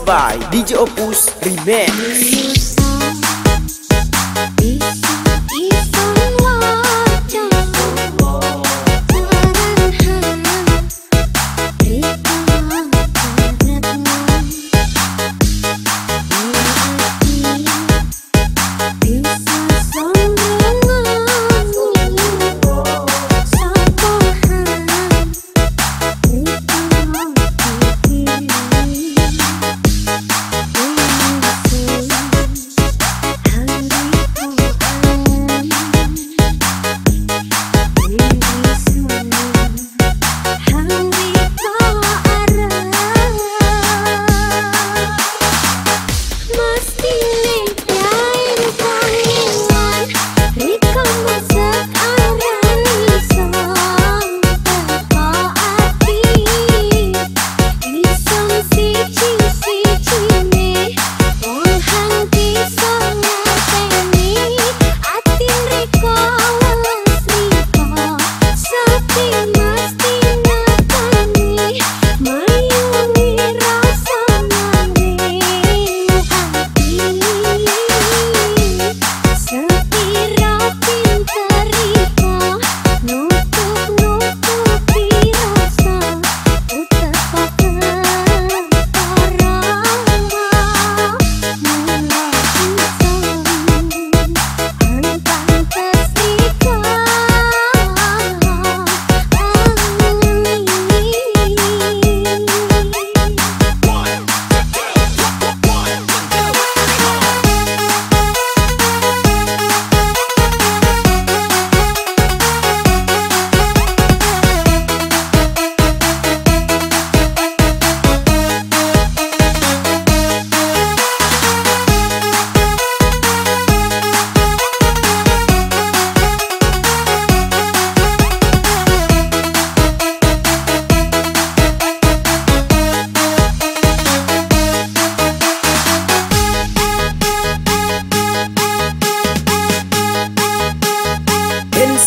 by DJ Opus Remix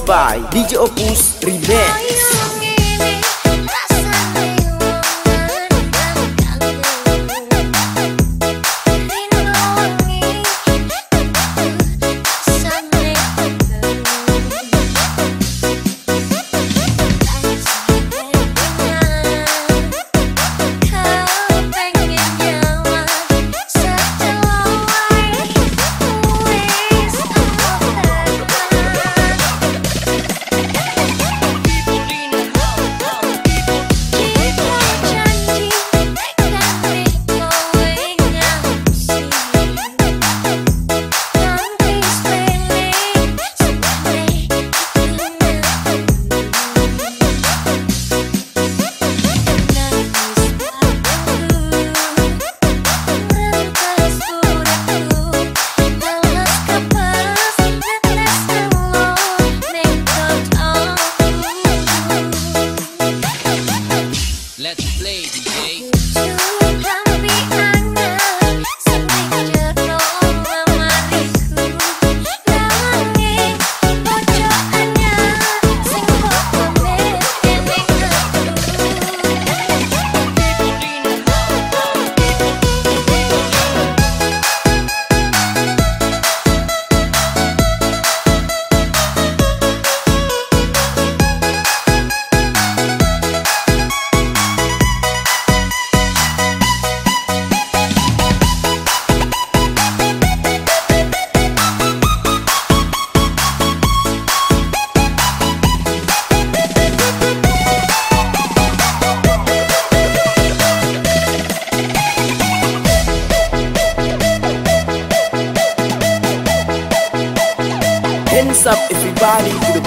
by DJ Opus Remix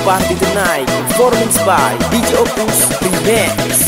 party tonight. Performance by DJ Opus Remix.